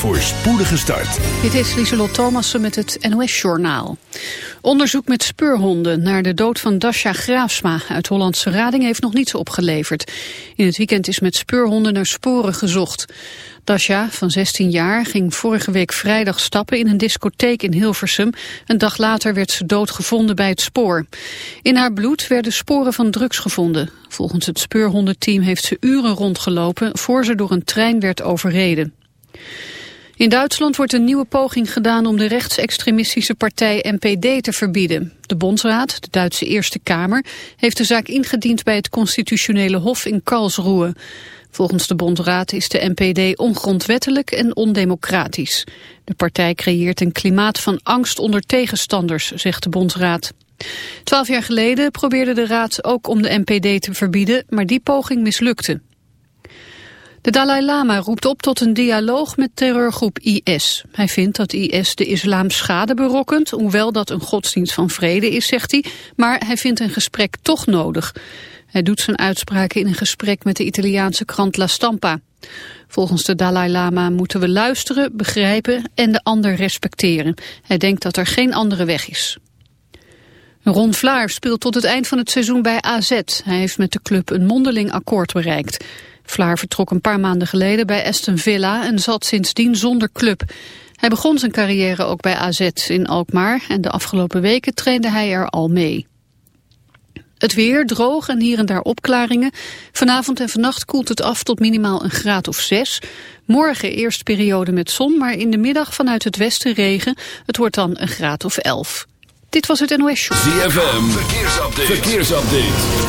voor spoedige start. Dit is Lieselot Thomassen met het NOS-journaal. Onderzoek met speurhonden naar de dood van Dasha Graafsma uit Hollandse Rading heeft nog niets opgeleverd. In het weekend is met speurhonden naar sporen gezocht. Dasha, van 16 jaar, ging vorige week vrijdag stappen in een discotheek in Hilversum. Een dag later werd ze doodgevonden bij het spoor. In haar bloed werden sporen van drugs gevonden. Volgens het speurhondenteam heeft ze uren rondgelopen voor ze door een trein werd overreden. In Duitsland wordt een nieuwe poging gedaan om de rechtsextremistische partij NPD te verbieden. De Bondsraad, de Duitse Eerste Kamer, heeft de zaak ingediend bij het constitutionele hof in Karlsruhe. Volgens de Bondsraad is de NPD ongrondwettelijk en ondemocratisch. De partij creëert een klimaat van angst onder tegenstanders, zegt de Bondsraad. Twaalf jaar geleden probeerde de raad ook om de NPD te verbieden, maar die poging mislukte. De Dalai Lama roept op tot een dialoog met terreurgroep IS. Hij vindt dat IS de islam schade berokkent, hoewel dat een godsdienst van vrede is, zegt hij. Maar hij vindt een gesprek toch nodig. Hij doet zijn uitspraken in een gesprek met de Italiaanse krant La Stampa. Volgens de Dalai Lama moeten we luisteren, begrijpen en de ander respecteren. Hij denkt dat er geen andere weg is. Ron Vlaar speelt tot het eind van het seizoen bij AZ. Hij heeft met de club een mondeling akkoord bereikt. Vlaar vertrok een paar maanden geleden bij Aston Villa en zat sindsdien zonder club. Hij begon zijn carrière ook bij AZ in Alkmaar en de afgelopen weken trainde hij er al mee. Het weer droog en hier en daar opklaringen. Vanavond en vannacht koelt het af tot minimaal een graad of zes. Morgen eerst periode met zon, maar in de middag vanuit het westen regen. Het wordt dan een graad of elf. Dit was het NOS Show. ZFM, verkeersupdate. verkeersupdate.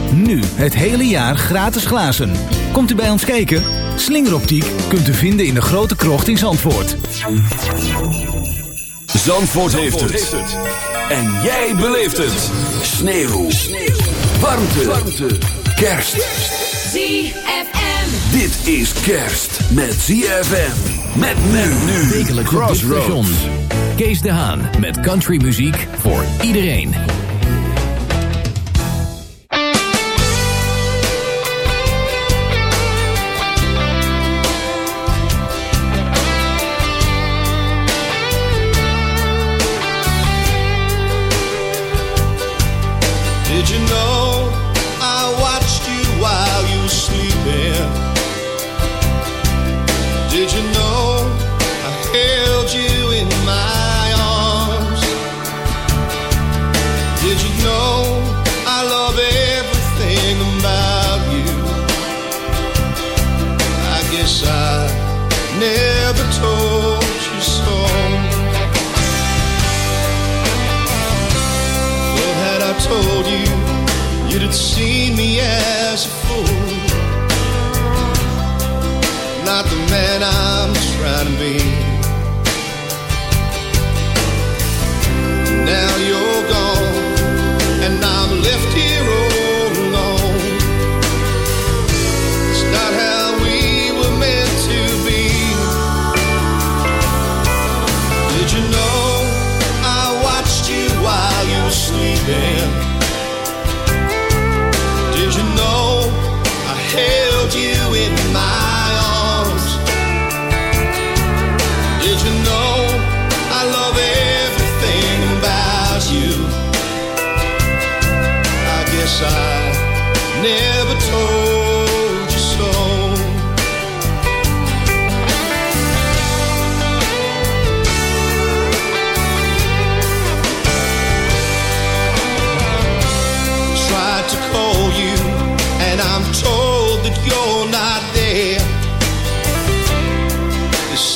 Nu het hele jaar gratis glazen. Komt u bij ons kijken? Slingeroptiek kunt u vinden in de grote krocht in Zandvoort. Zandvoort, heeft, het. En jij beleeft het. Sneeuw. Warmte. Warmte. Kerst. ZFM. Dit is kerst met ZFM. Met men nu. Wekelijk station. Kees de Haan met countrymuziek voor iedereen.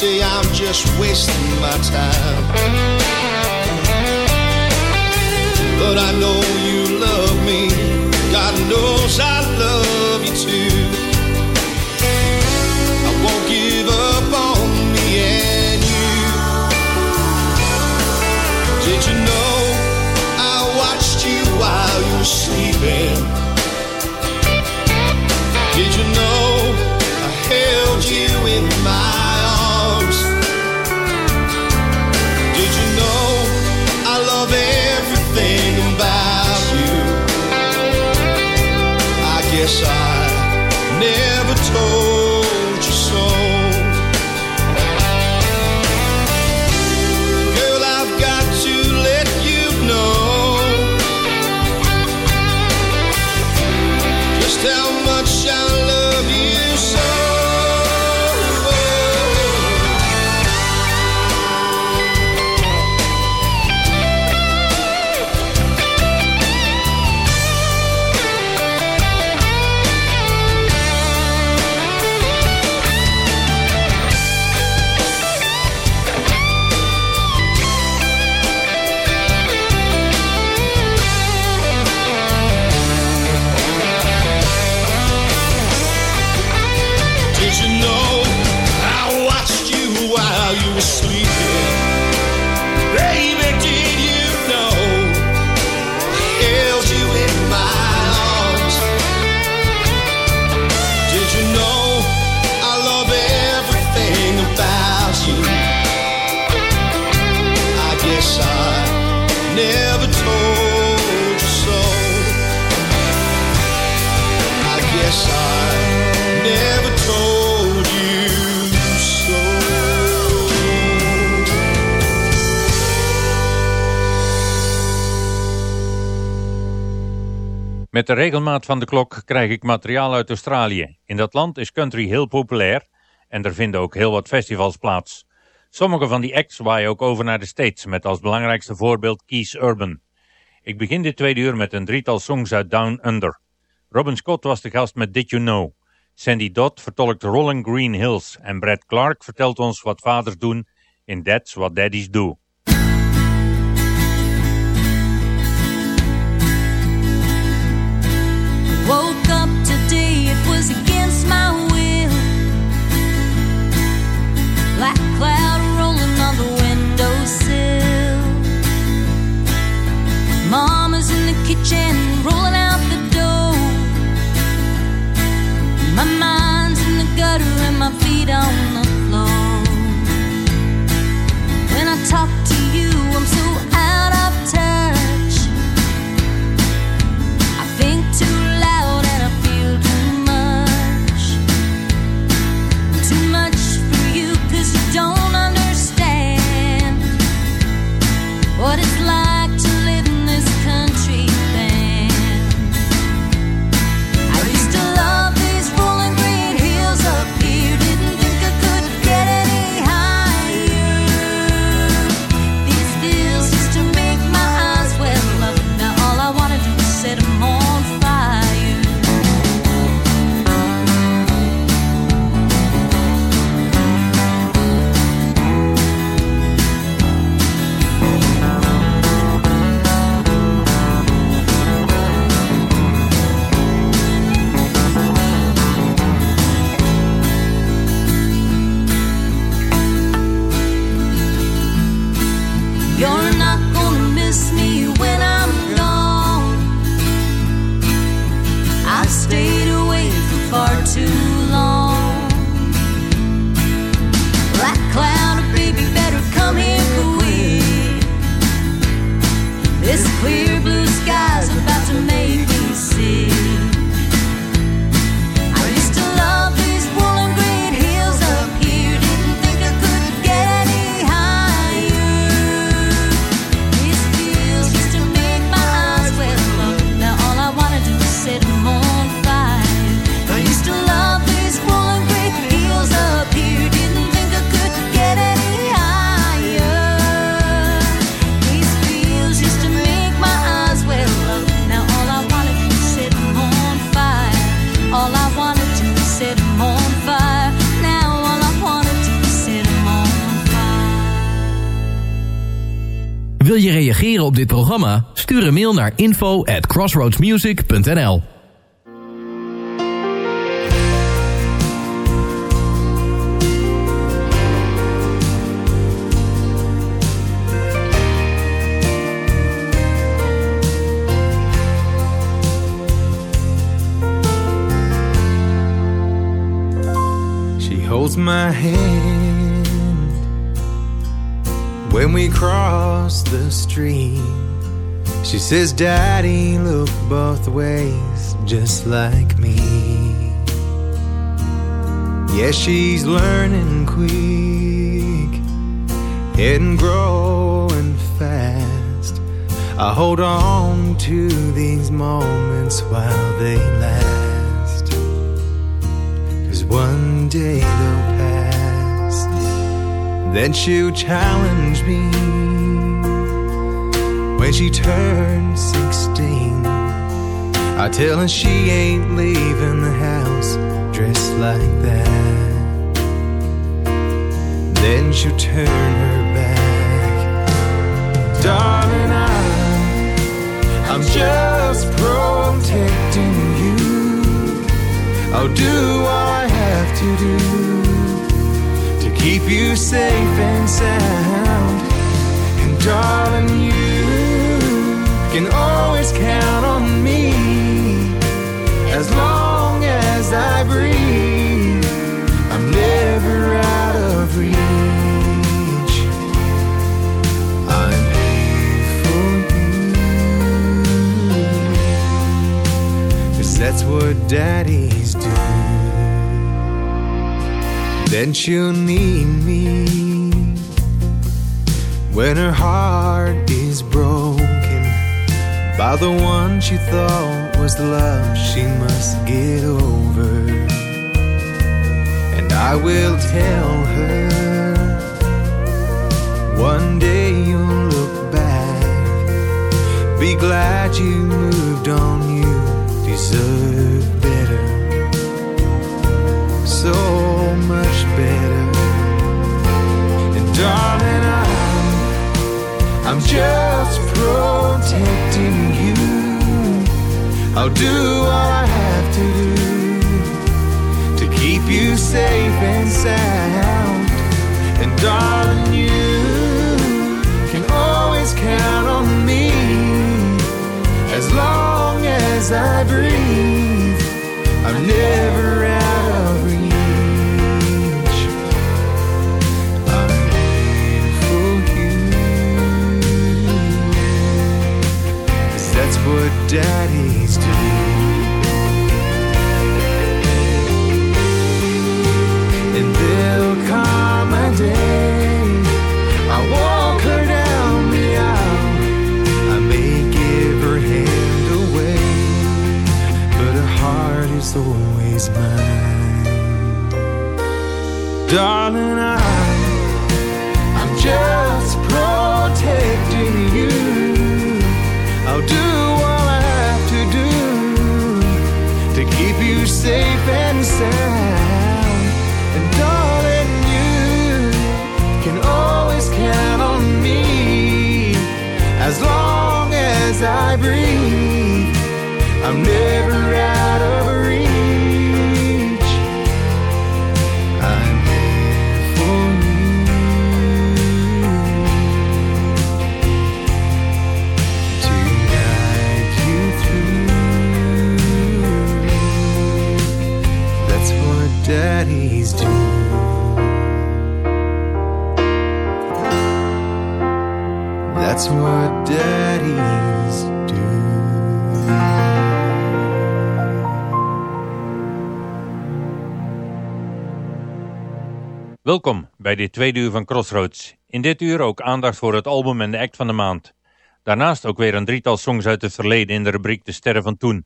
Say I'm just wasting my time. But I know you love me. God knows I love you too. I won't give up on me and you. Did you know I watched you while you were sleeping? Met de regelmaat van de klok krijg ik materiaal uit Australië. In dat land is country heel populair en er vinden ook heel wat festivals plaats. Sommige van die acts waaien ook over naar de States met als belangrijkste voorbeeld Keys Urban. Ik begin dit tweede uur met een drietal songs uit Down Under. Robin Scott was de gast met Did You Know. Sandy Dodd vertolkt Rolling Green Hills en Brad Clark vertelt ons wat vaders doen in That's What Daddies Do. Gutter programma? Stuur een mail naar info at crossroadsmusic.nl She holds my hand when we cross the street. She says, Daddy, look both ways, just like me. Yeah, she's learning quick and growing fast. I hold on to these moments while they last. Cause one day they'll pass. Then she'll challenge me when she turns 16. I tell her she ain't leaving the house dressed like that. Then she'll turn her back. Darling, I'm, I'm just protecting you. I'll do all I have to do to keep you safe and sound. And darling, you can always count on me as long as I breathe. I'm never out of reach. I'm here for you. Cause that's what daddies do. Then she'll need me when her heart is broken by the one she thought was love she must get over. And I will tell her one day you'll look back, be glad you moved on, you deserve better so much better. And darling, I'm, I'm just protecting. I'll do all I have to do to keep you safe and sound. And darling, you can always count on me as long as I breathe. I'm never out of reach. I'm here for you. 'Cause that's what daddies Darling, I'm, I'm just protecting you. I'll do all I have to do to keep you safe and sound. And darling, you can always count on me as long as I breathe. I'm never What daddies do. Welkom bij dit tweede uur van Crossroads. In dit uur ook aandacht voor het album en de act van de maand. Daarnaast ook weer een drietal songs uit het verleden in de rubriek De Sterren van Toen.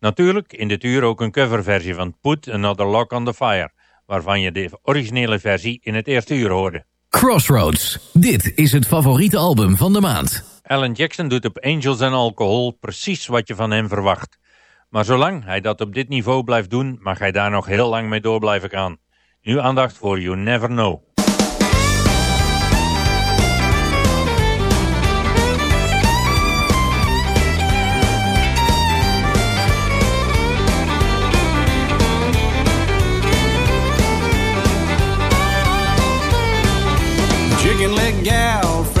Natuurlijk in dit uur ook een coverversie van Put Another Lock on the Fire, waarvan je de originele versie in het eerste uur hoorde. Crossroads. Dit is het favoriete album van de maand. Alan Jackson doet op Angels and Alcohol precies wat je van hem verwacht. Maar zolang hij dat op dit niveau blijft doen, mag hij daar nog heel lang mee door blijven gaan. Nu aandacht voor You Never Know.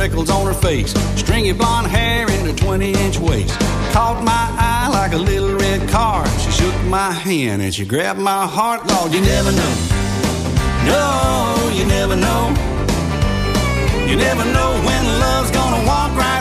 Freckles on her face, stringy blonde hair and a 20 inch waist. Caught my eye like a little red car. She shook my hand and she grabbed my heart. Lord, you never know. No, you never know. You never know when love's gonna walk right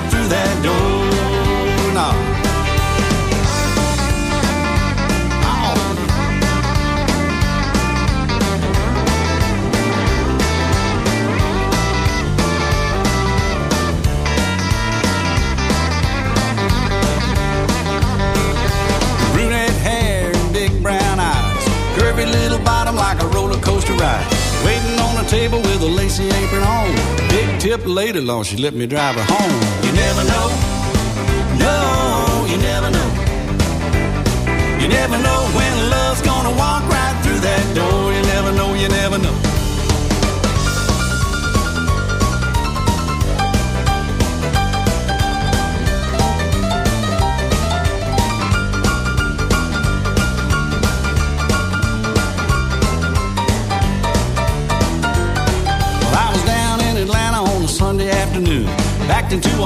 lacy apron on. Big tip lady long, she let me drive her home. You never know. No, you never know. You never know when love's gonna walk right through that door. You never know, you never know.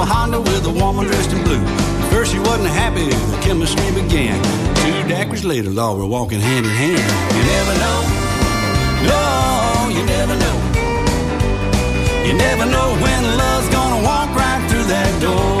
Honda with a woman dressed in blue. At first she wasn't happy, the chemistry began. Two daiquiris later, Lord, we're walking hand in hand. You never know. No, you never know. You never know when love's gonna walk right through that door.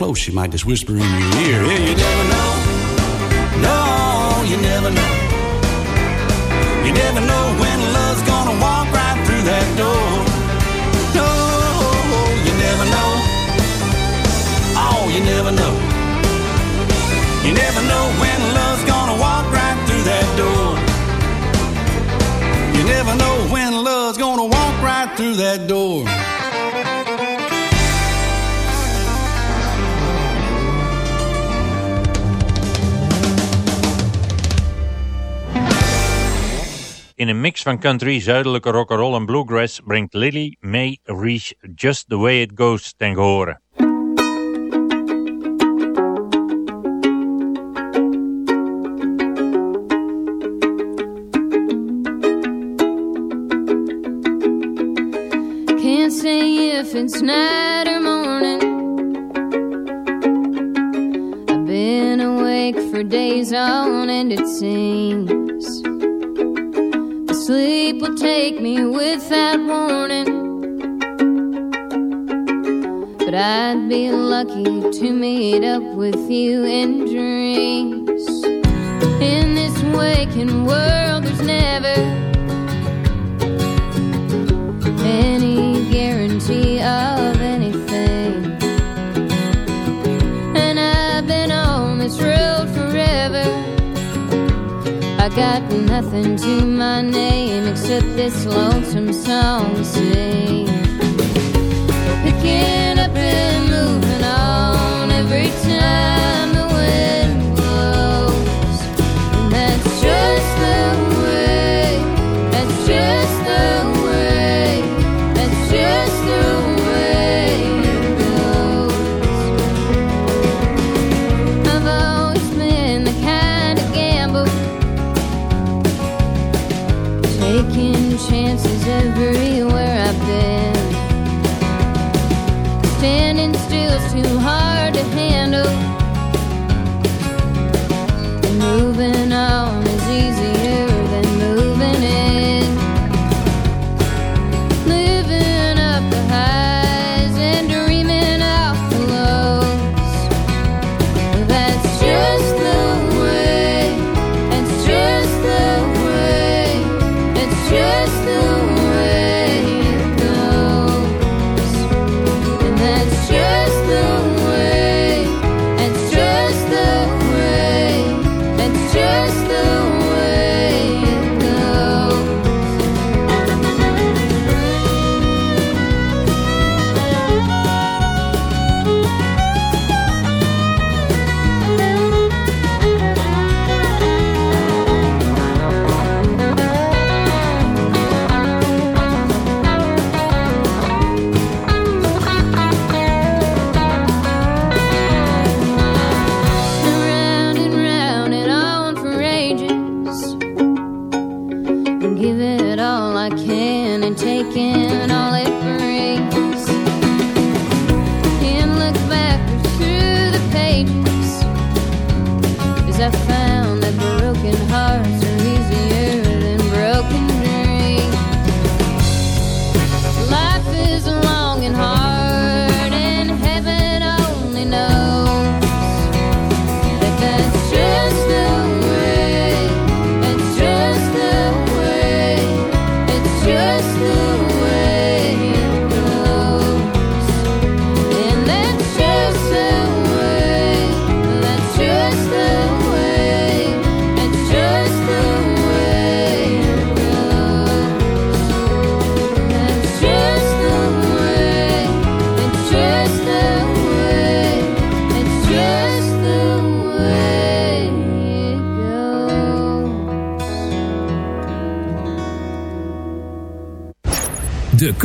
Close, she might just whisper in your ear. Yeah, you never know. No, you never know. You never know when love's gonna walk right through that door. No, you never know. Oh, you never know. You never know when love's gonna walk right through that door. You never know when love's gonna walk right through that door. In een mix van country, zuidelijke rock'n'roll en bluegrass brengt Lily May Reach Just The Way It Goes ten gehore. Can't say if it's night or morning. I've been awake for days on end, it seems. Sleep will take me without warning. But I'd be lucky to meet up with you in dreams. In this waking world, there's never any guarantee of I got nothing to my name except this lonesome song sing. Picking up and moving on every time the wind taking chances everywhere I've been. Standing still's too hard to handle. Moving on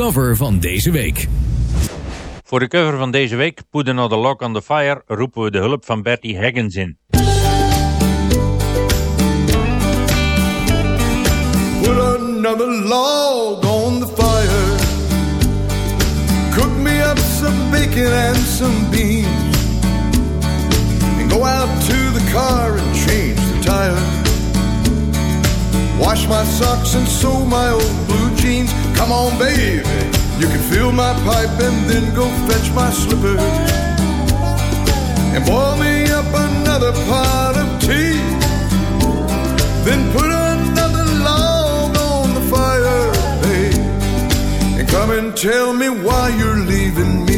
cover van deze week. Voor de cover van deze week, Put Another Lock on the Fire, roepen we de hulp van Bertie Higgins in. Put another log on the fire. Cook me up some bacon and some beans. And go out to the car and change the tire. Wash my socks and sew my old blue jeans. Come on, baby. You can fill my pipe and then go fetch my slippers. And boil me up another pot of tea. Then put another log on the fire, babe. And come and tell me why you're leaving me.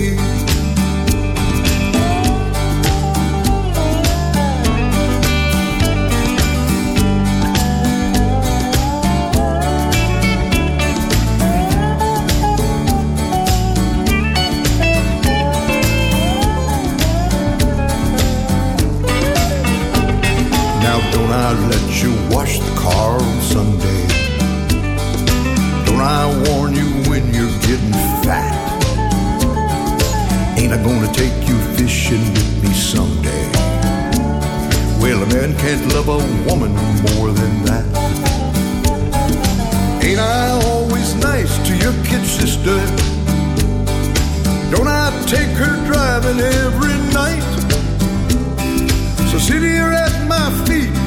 Don't I let you wash the car on Sunday? Don't I warn you when you're getting fat? Ain't I gonna take you fishing with me someday? Well, a man can't love a woman more than that. Ain't I always nice to your kid sister? Don't I take her driving every night? So sit here at my feet,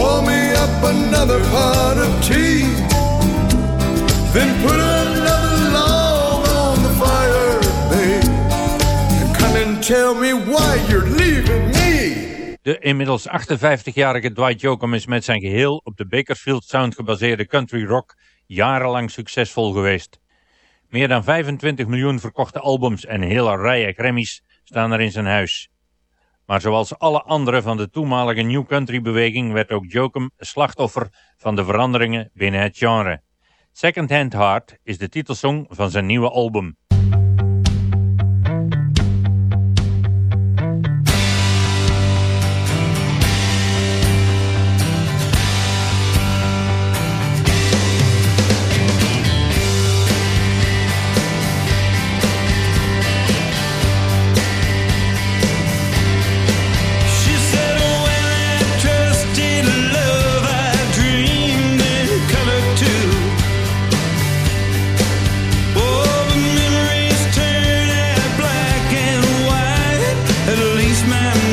Boil me up another pot of tea. Then put another log on the fire, come tell me why you're leaving me. De inmiddels 58-jarige Dwight Yoakam is met zijn geheel op de Bakersfield Sound gebaseerde country rock jarenlang succesvol geweest. Meer dan 25 miljoen verkochte albums en hele rijen Grammys staan er in zijn huis. Maar zoals alle anderen van de toenmalige New Country beweging werd ook Jokum slachtoffer van de veranderingen binnen het genre. Second Hand Heart is de titelsong van zijn nieuwe album. At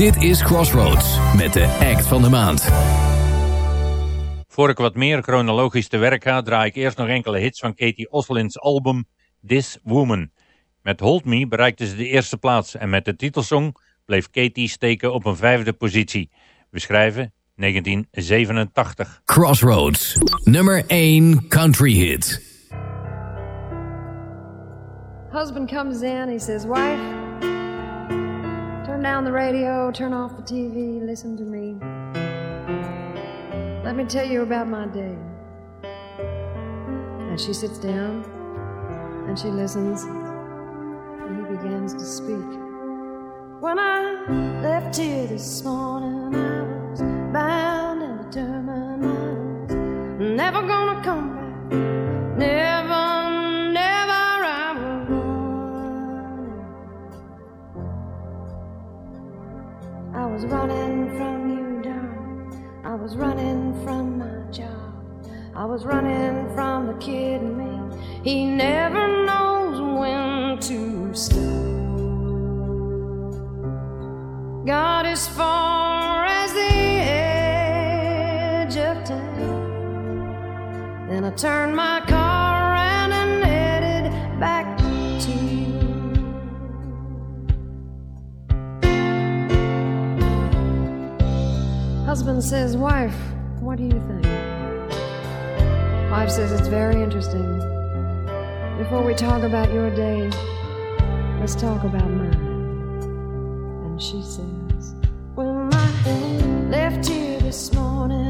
Dit is Crossroads met de act van de maand. Voor ik wat meer chronologisch te werk ga, draai ik eerst nog enkele hits van Katie Oslin's album This Woman. Met Hold Me bereikte ze de eerste plaats en met de titelsong bleef Katie steken op een vijfde positie. We schrijven 1987. Crossroads, nummer 1 country hit. Husband comes in, he says, Wife, turn down the radio, turn off the TV, listen to me. Let me tell you about my day. And she sits down and she listens, and he begins to speak. When I left here this morning, I was bound and determined never gonna come back. Never, was running from you, darling. I was running from my job. I was running from the kid in me. He never knows when to stop. Got as far as the edge of town. Then I turned my car around and headed back Husband says, Wife, what do you think? Wife says, It's very interesting. Before we talk about your day, let's talk about mine. And she says, When I left here this morning,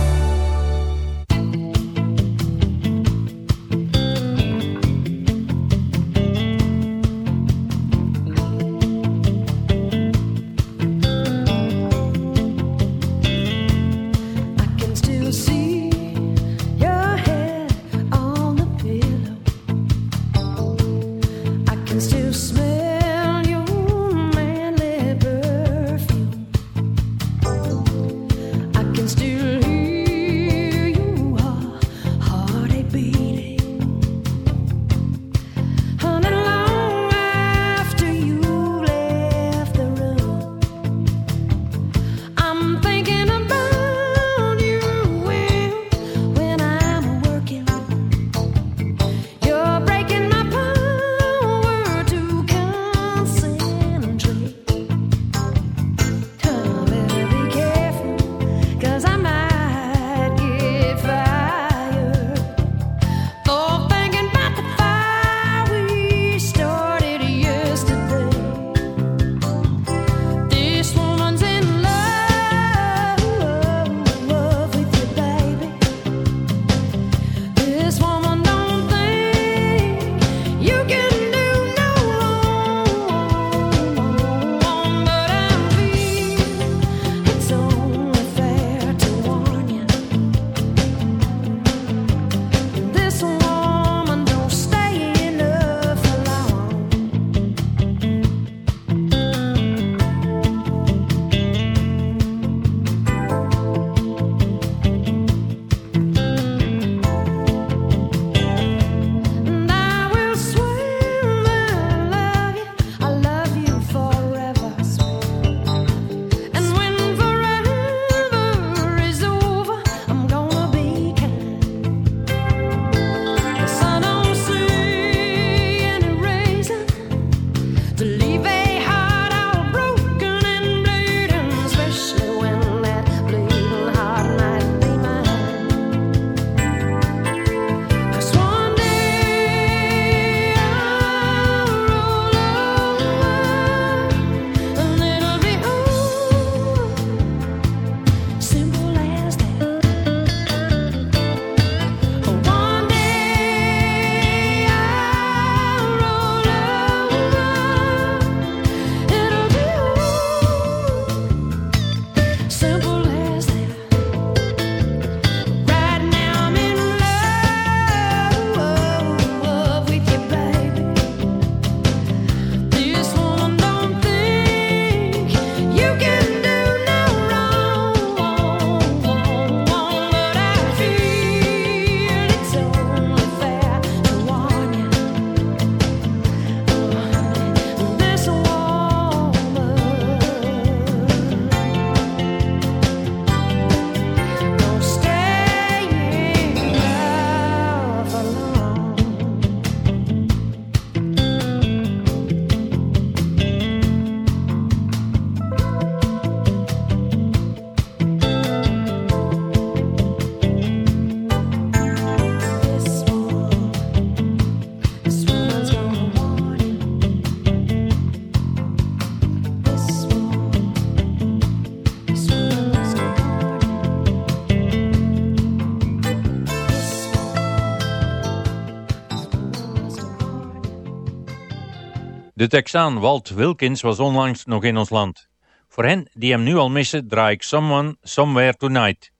De Texaan Walt Wilkins was onlangs nog in ons land. Voor hen die hem nu al missen draai ik Someone Somewhere Tonight.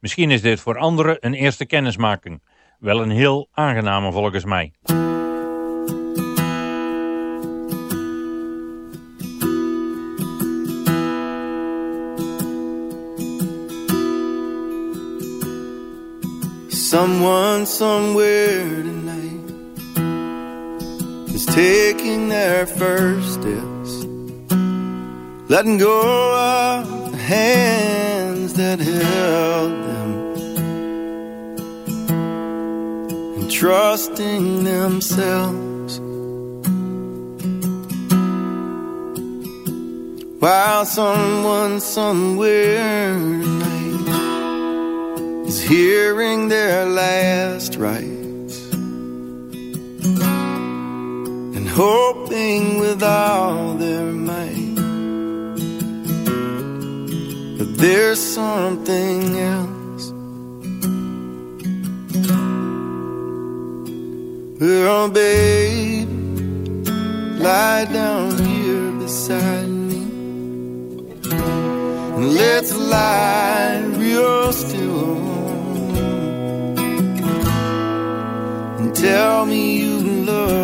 Misschien is dit voor anderen een eerste kennismaking. Wel een heel aangename volgens mij. Someone somewhere is taking their first steps, letting go of the hands that held them, and trusting themselves. While someone somewhere tonight is hearing their last rites hoping with all their might. that there's something else. Well, babe, lie down here beside me. And let's lie real still. And tell me you love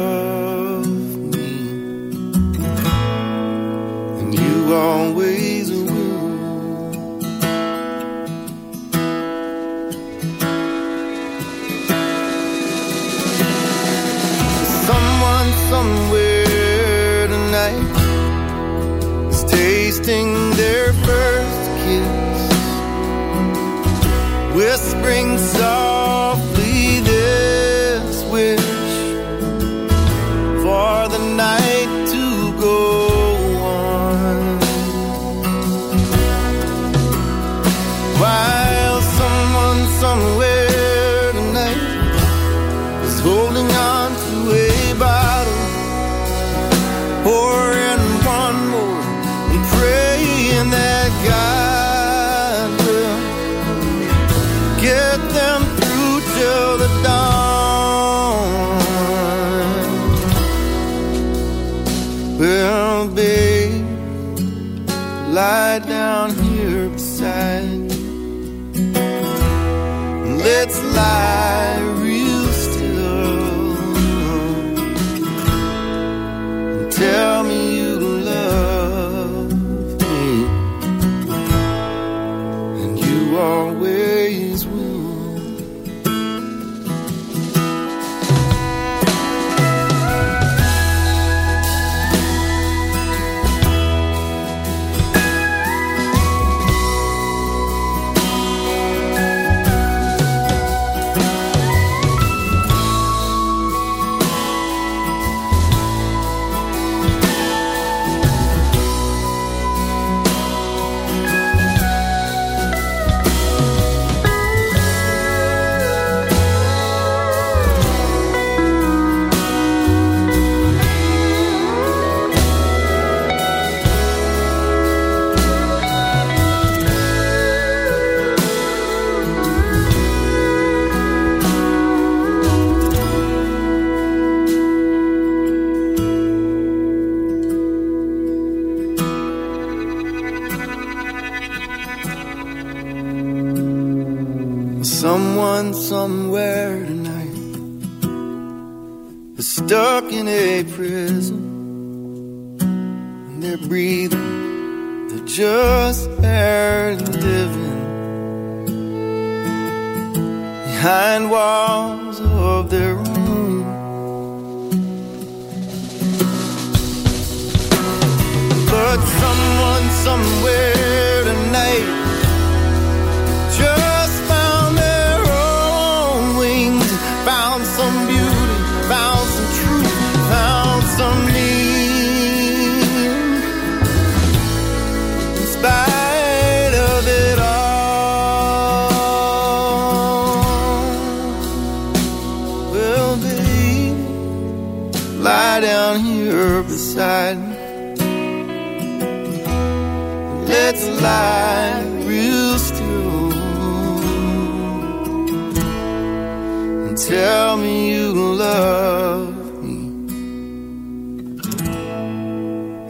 tell me you love me,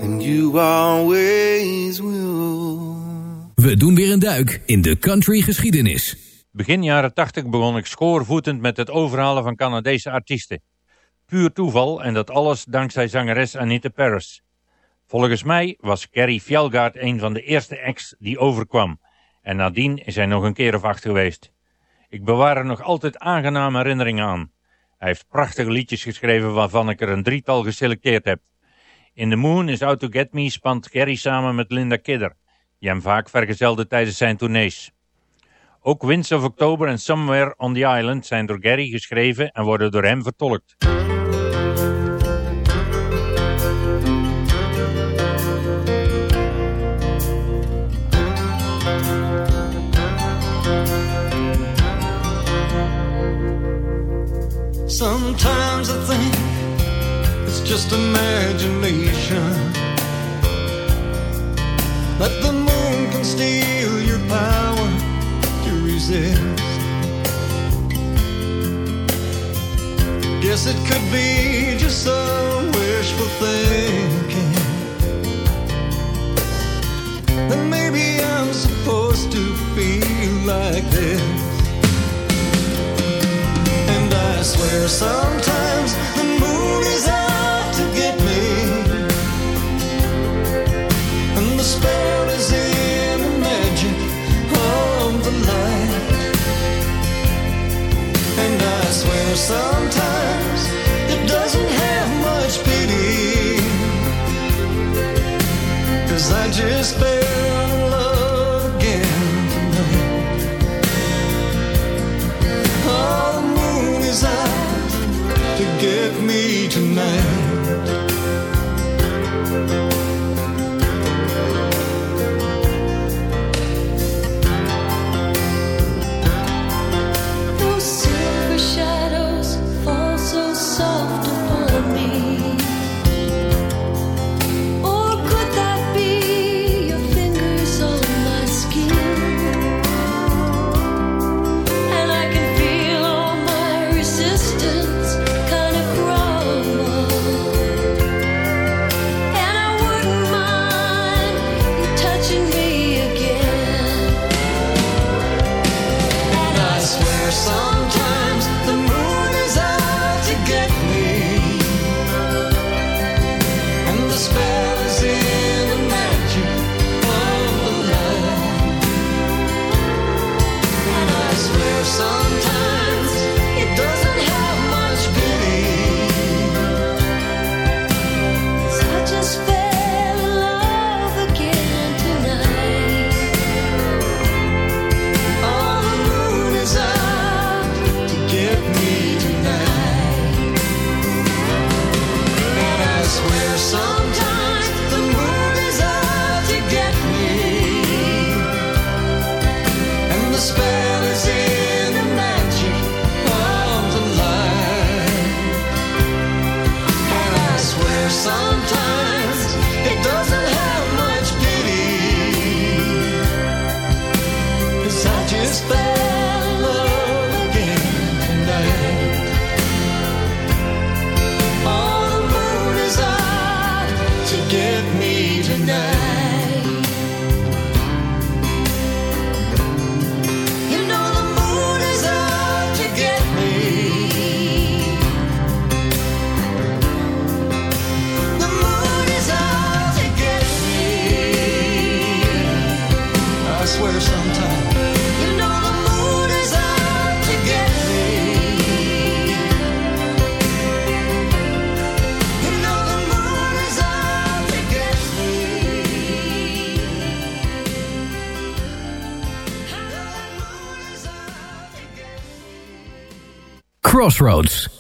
and you always will. We doen weer een duik in de country geschiedenis. Begin jaren 80 begon ik schoorvoetend met het overhalen van Canadese artiesten. Puur toeval en dat alles dankzij zangeres Anita Paris. Volgens mij was Carrie Fjellgaard een van de eerste acts die overkwam. En nadien is hij nog een keer of acht geweest. Ik bewaar er nog altijd aangename herinneringen aan. Hij heeft prachtige liedjes geschreven waarvan ik er een drietal geselecteerd heb. In The Moon is Out to Get Me spant Carrie samen met Linda Kidder, die hem vaak vergezelde tijdens zijn tournees. Ook Winds of October en Somewhere on the Island zijn door Gary geschreven en worden door hem vertolkt. Sometimes I think it's just imagination. That the moon can steal your power to resist. Guess it could be just some wishful thinking. Then maybe I'm supposed to feel like this. I swear sometimes the moon is out to get me. And the spell is in the magic of the light. And I swear sometimes it doesn't have much pity. Cause I just fell. tonight. Crossroads.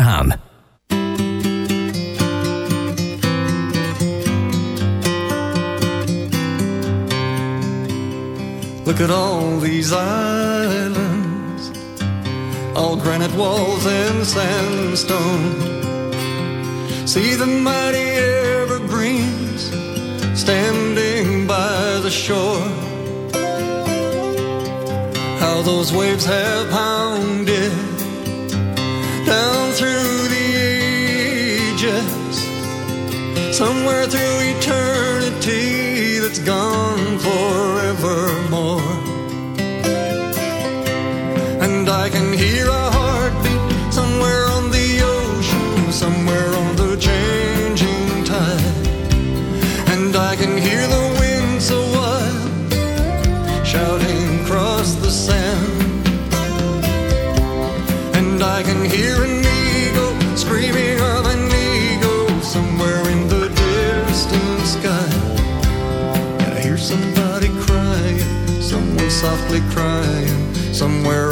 Haan. Look at all these islands, all granite walls and sandstone. See the mighty evergreens standing by the shore. How those waves have pounded ages, somewhere through eternity that's gone forevermore. Softly crying somewhere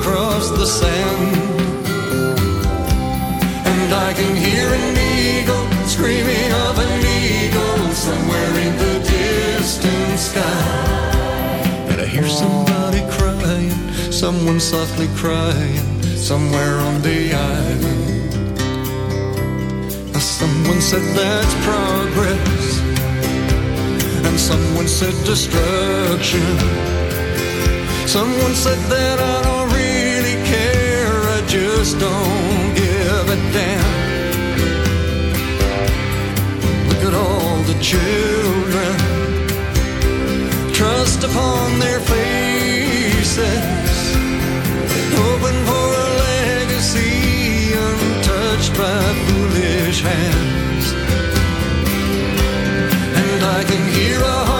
across the sand. And I can hear an eagle screaming of an eagle somewhere in the distant sky. And I hear somebody crying, someone softly crying, somewhere on the island. Now Someone said that's progress, and someone said destruction. Someone said that I don't just don't give a damn. Look at all the children, trust upon their faces, hoping for a legacy untouched by foolish hands. And I can hear a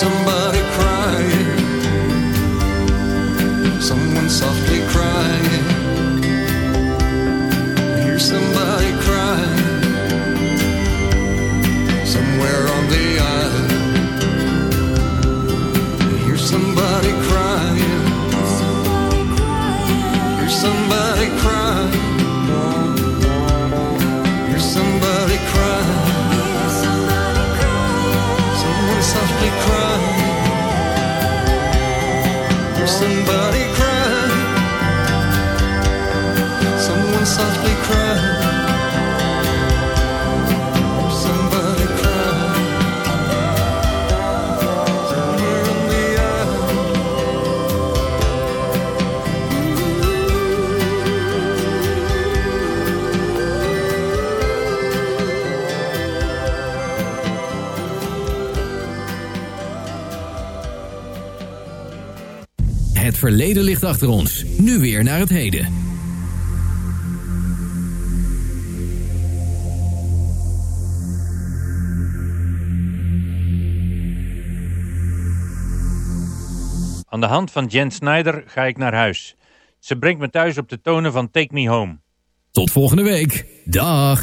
somebody crying, someone softly Leden ligt achter ons. Nu weer naar het heden. Aan de hand van Jen Snyder ga ik naar huis. Ze brengt me thuis op de tonen van Take Me Home. Tot volgende week. Dag.